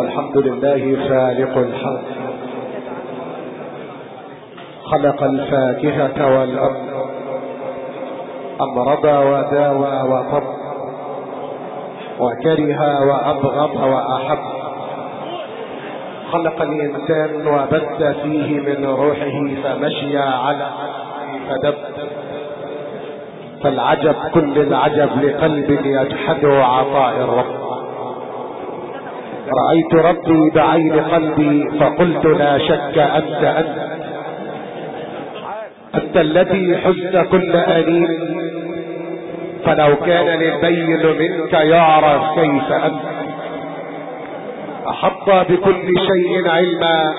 الحمد لله خالق الحق. خلق الفاكهة والأرض. أمرض وداوى وطب وكره وأبغض وأحب. خلق الإنسان وبث فيه من روحه فمشي على فدب. فالعجب كل العجب لقلب يجحد عطاء الرب. رأيت ربي بعين قلبي فقلت لا شك أنت أنت أنت الذي حزن كل أنين فلو كان للبين منك يعرف كيف أنت أحط بكل شيء علما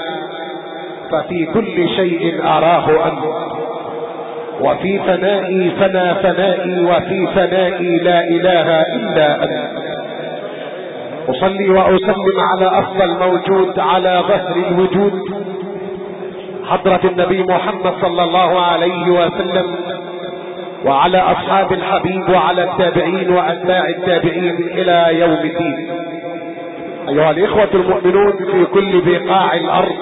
ففي كل شيء أراه أنت وفي فنائي فنا فنائي وفي فنائي لا إله إلا أنت أصلي وأسلم على أفضل موجود على ظهر الوجود. حضرة النبي محمد صلى الله عليه وسلم وعلى أصحاب الحبيب وعلى التابعين وأتباع التابعين إلى يوم الدين. أيها الإخوة المؤمنون في كل بقاع الأرض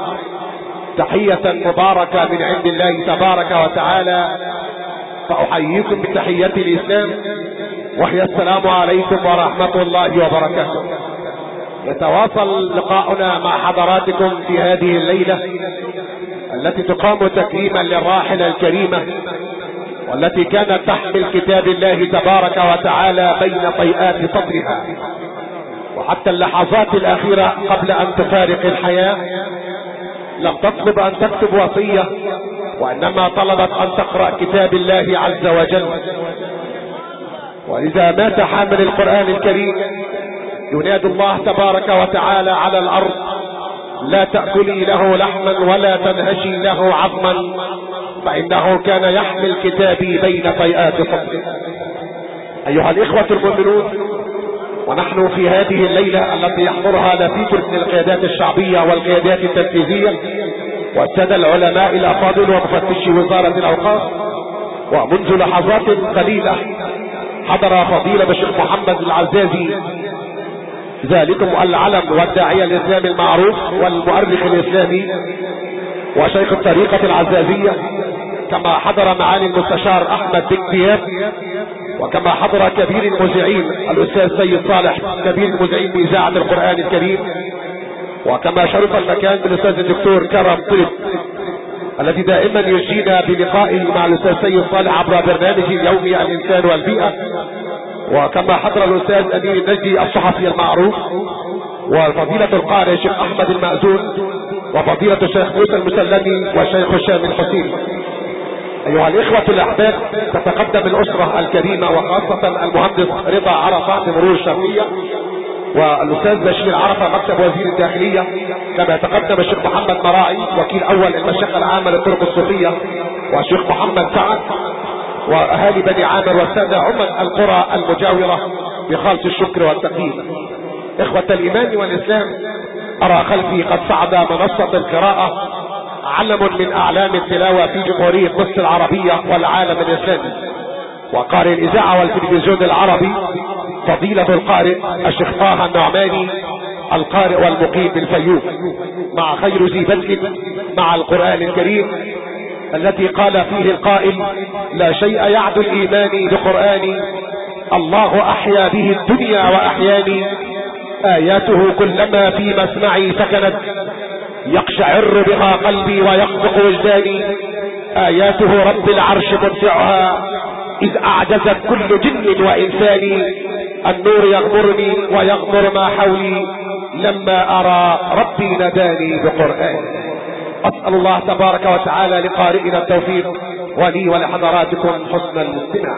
تحية مباركة من عند الله تبارك وتعالى. فأحييكم بتحية الإسلام وهي السلام عليكم ورحمة الله وبركاته. يتواصل لقاؤنا مع حضراتكم في هذه الليلة التي تقام تكريما للراحلة الكريمة والتي كانت تحمل كتاب الله تبارك وتعالى بين طيئات صدرها وحتى اللحظات الأخيرة قبل أن تفارق الحياة لم تطلب أن تكتب وصية وإنما طلبت أن تقرأ كتاب الله عز وجل. وإذا مات حامل القرآن الكريم ينادي الله تبارك وتعالى على الأرض لا تأكلي له لحما ولا تنهشي له عظما فإنه كان يحمل كتابي بين طيئات صدره أيها الإخوة المؤمنون ونحن في هذه الليلة التي يحضرها لفيف من القيادات الشعبية والقيادات التنفيذية والسادة العلماء الأفاضل ومفتشي وزارة الأوقاف ومنذ لحظات قليلة حضر فضيلة الشيخ محمد العزازي ذلكم العلم والداعية الإسلامي المعروف والمؤرخ الإسلامي وشيخ الطريقة العزازية كما حضر معالي المستشار أحمد بن دياب وكما حضر كبير المذيعين الأستاذ سيد صالح كبير المذيعين بإذاعة القرآن الكريم وكما شرف المكان بالأستاذ الدكتور كرم طلب الذي دائما يجينا بلقائه مع الأستاذ سيد صالح عبر برنامجه اليومي الإنسان والبيئة. وكما حضر الأستاذ أمين النجدي الصحفي المعروف وفضيلة القارئ الشيخ أحمد المأذون وفضيلة الشيخ موسى المسلمي والشيخ هشام الحسين. أيها الإخوة الأحباب تتقدم الأسرة الكريمة وخاصة المهندس رضا عرفة مرور الشرقية والأستاذ بشير عرفة مكتب وزير الداخلية. كما يتقدم الشيخ محمد مراعي وكيل أول المشيخة العامة للطرق الصوفية والشيخ محمد سعد وأهالي بني عامر والسادة عمد القرى المجاورة بخالص الشكر والتقديم إخوة الإيمان والإسلام أرى خلفي قد صعد منصة القراءة علم من أعلام التلاوة في جمهورية مصر العربية والعالم الإسلامي. وقارئ الإذاعة والتلفزيون العربي فضيلة القارئ الشيخ طه النعماني القارئ والمقيم بالفيوم. مع خير ذي مع القرآن الكريم التي قال فيه القائل لا شيء يعدو الإيمان بقرآني الله أحيا به الدنيا وأحياني. آياته كلما في مسمعي سكنت. يقشعر بها قلبي ويخفق وجداني. آياته رب العرش ممتعها إذ أعجزت كل جن وإنسان النور يغمرني ويغمر ما حولي. لما أرى ربي نداني بقرآن. أسأل الله تبارك وتعالى لقارئنا التوفيق ولي ولحضراتكم حسن الاستماع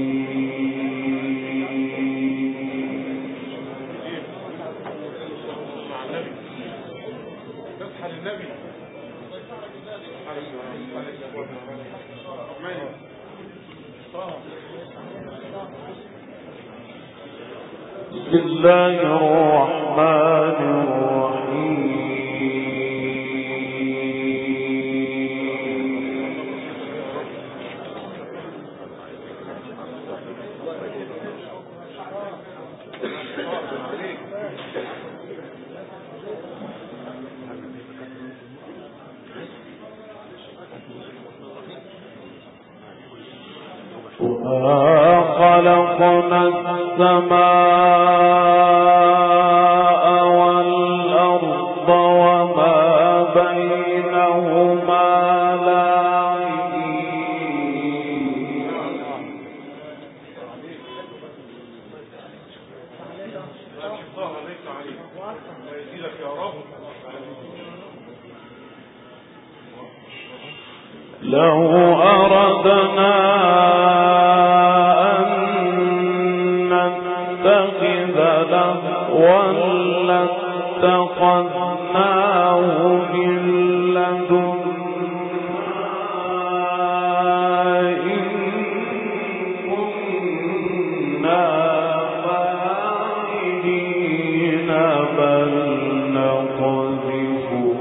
عليكم خلقنا السماء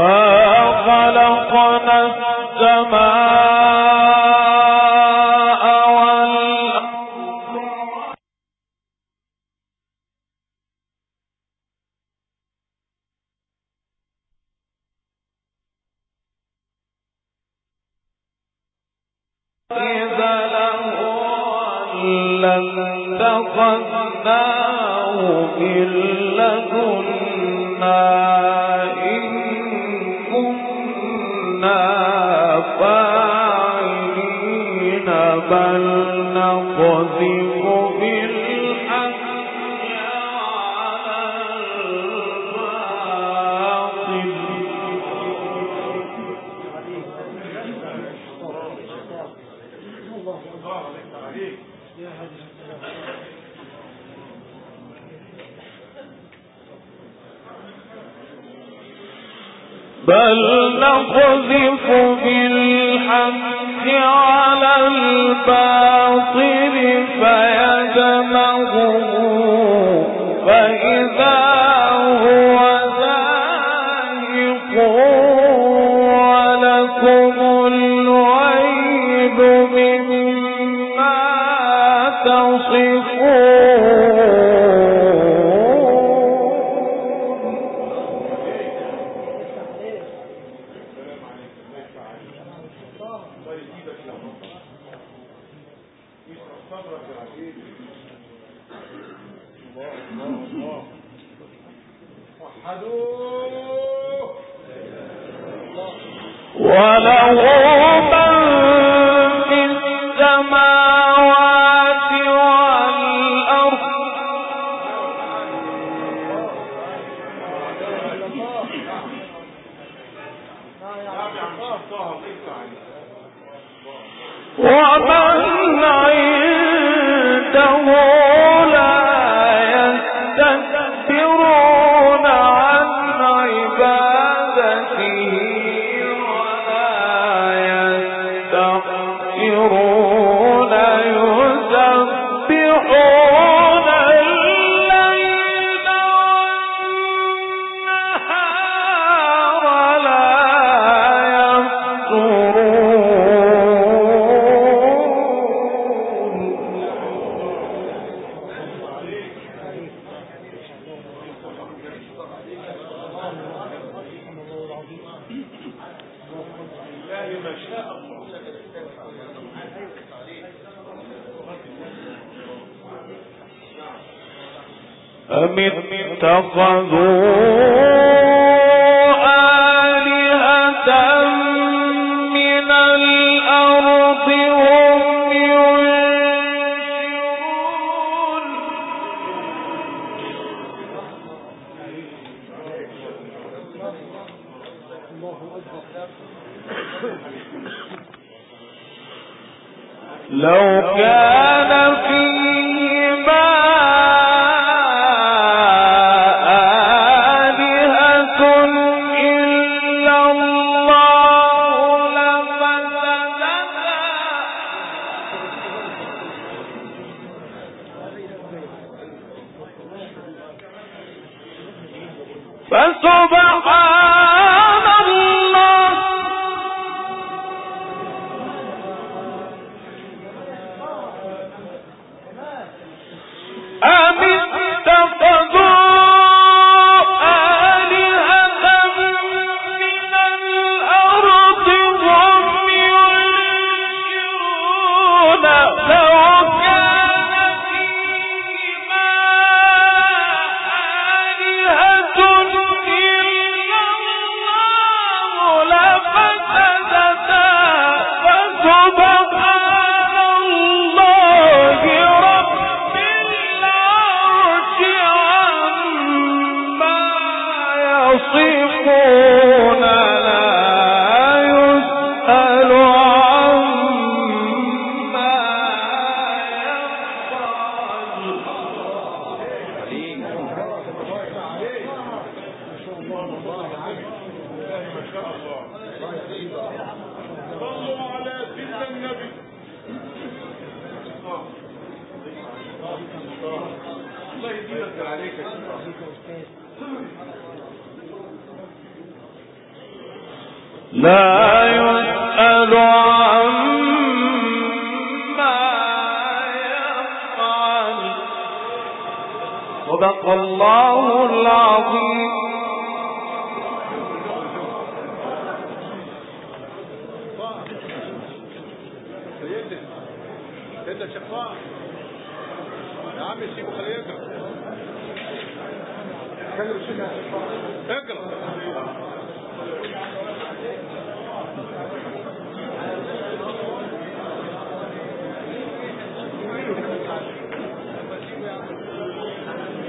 بل وله اتخذوا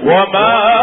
وما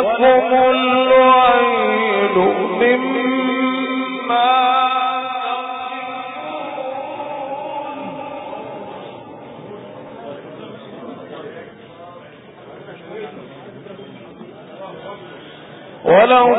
ولكم العين مما وله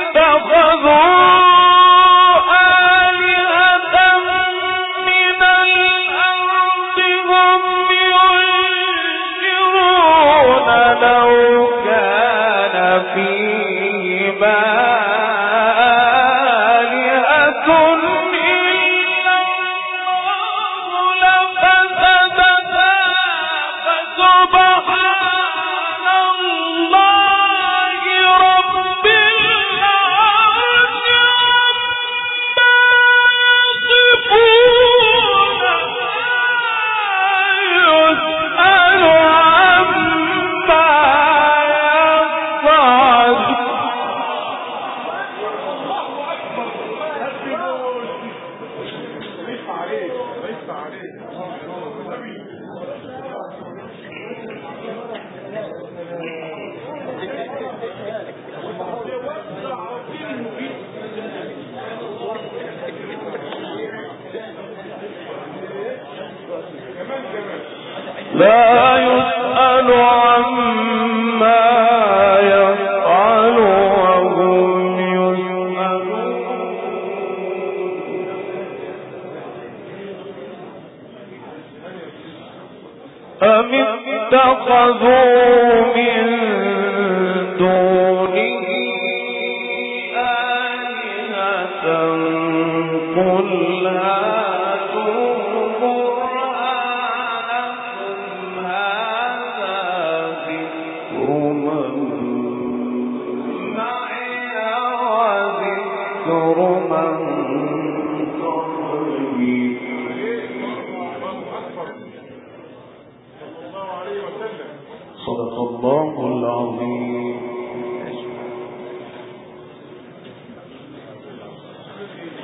لا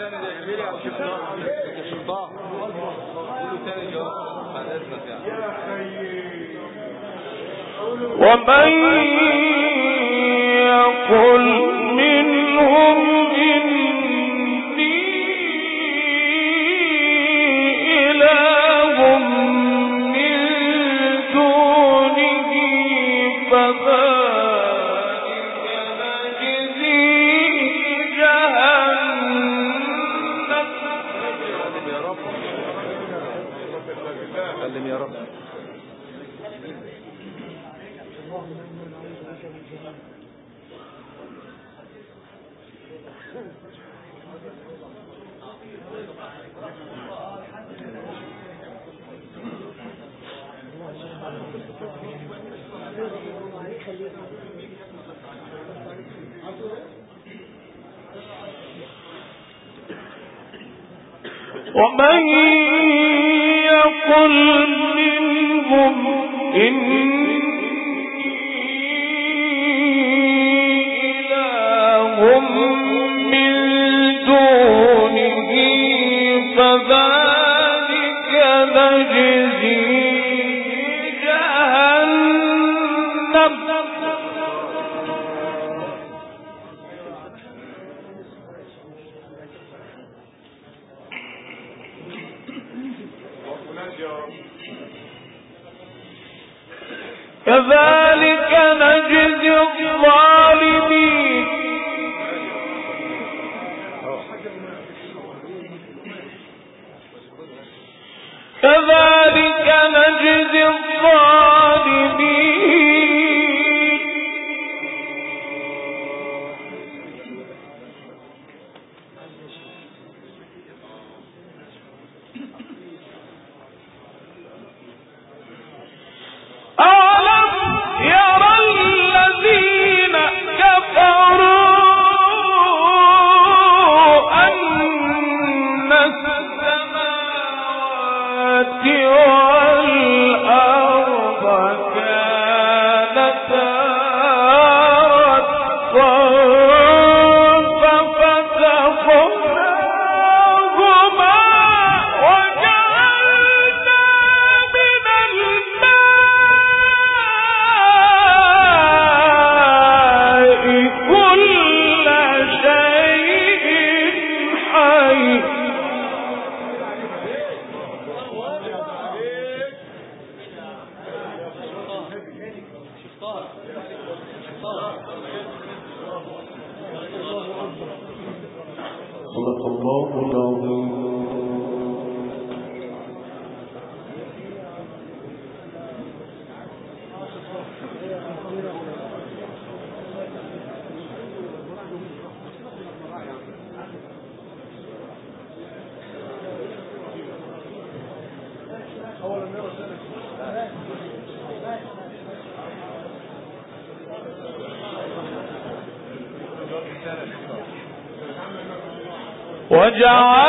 تاني ده اعملي عشان ومن يقول ومن يقل منهم إن صدق 我家。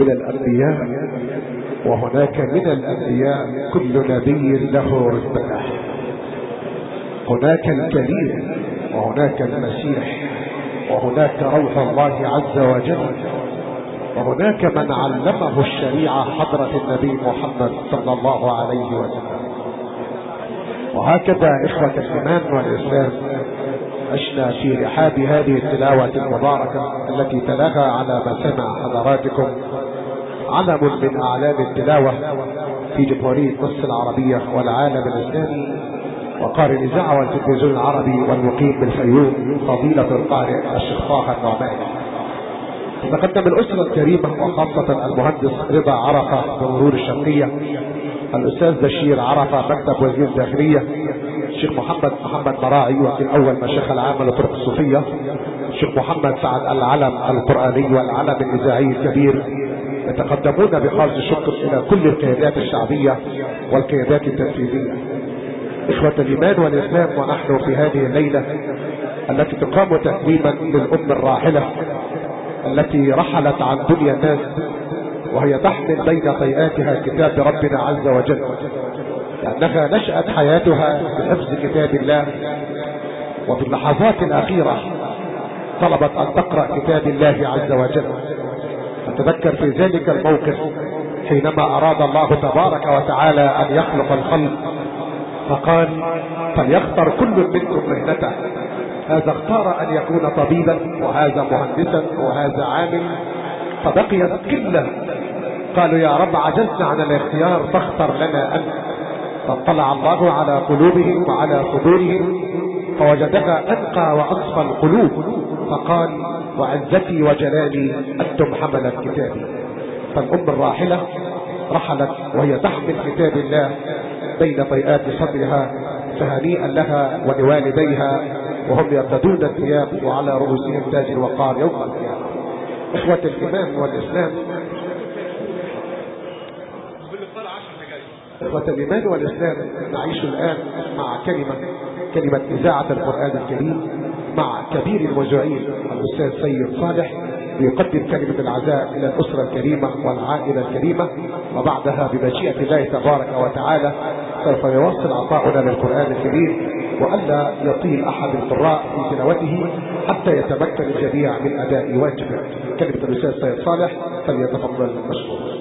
من الأنبياء وهناك من الأنبياء كل نبي له رتبته هناك الكريم وهناك المسيح وهناك روح الله عز وجل وهناك من علمه الشريعة حضرة النبي محمد صلى الله عليه وسلم. وهكذا إخوة الإيمان والإسلام عشنا في رحاب هذه التلاوة المباركة التي تلاها على مسامع حضراتكم علم من أعلام التلاوة في جمهورية مصر العربية والعالم الإسلامي وقارئ الإذاعة والتلفزيون العربي والمقيم بالفيوم فضيلة القارئ الشيخ طه النعماني تقدم الأسرة الكريمة وخاصة المهندس رضا عرفة بمرور الشرقية الأستاذ بشير عرفة مكتب وزير الداخلية الشيخ محمد محمد مراعي وكيل أول مشيخ العام للطرق الصوفية الشيخ محمد سعد العلم القرآني والعلم الإذاعي الكبير يتقدمون بخالص الشكر إلى كل القيادات الشعبية والقيادات التنفيذية. إخوة الإيمان والإسلام ونحن في هذه الليلة التي تقام تكريما للأم الراحلة التي رحلت عن دنيا الناس وهي تحمل بين طيئاتها كتاب ربنا عز وجل لأنها نشأت حياتها بحفظ كتاب الله. وفي اللحظات الأخيرة طلبت أن تقرأ كتاب الله عز وجل. فتذكر في ذلك الموقف حينما أراد الله تبارك وتعالى أن يخلق الخلق فقال فليختر كل منكم مهنته هذا اختار أن يكون طبيبا وهذا مهندسا وهذا عامل فبقيت قلة قالوا يا رب عجزنا عن الاختيار فاختر لنا أنت. فاطلع الله على قلوبهم وعلى صدورهم فوجدها أنقى وأصفى القلوب فقال وعزتي وجلالي أنتم حملت كتابي فالأم الراحلة رحلت وهي تحمل كتاب الله بين طيئات صدرها فهنيئا لها ولوالديها وهم يرتدون الثياب وعلى رؤوسهم تاج الوقار يوم القيامة. إخوة الإيمان والإسلام. إخوة الإيمان والإسلام نعيش الآن مع كلمة كلمة إذاعة القرآن الكريم. مع كبير المذيعين الأستاذ سيد صالح ليقدم كلمة العزاء إلى الأسرة الكريمة والعائلة الكريمة وبعدها بمشيئة الله تبارك وتعالى سوف يواصل عطاؤنا للقرآن الكريم وألا يطيل أحد القراء في تلاوته حتى يتمكن الجميع من أداء واجبه. كلمة الأستاذ سيد صالح فليتفضل مشكور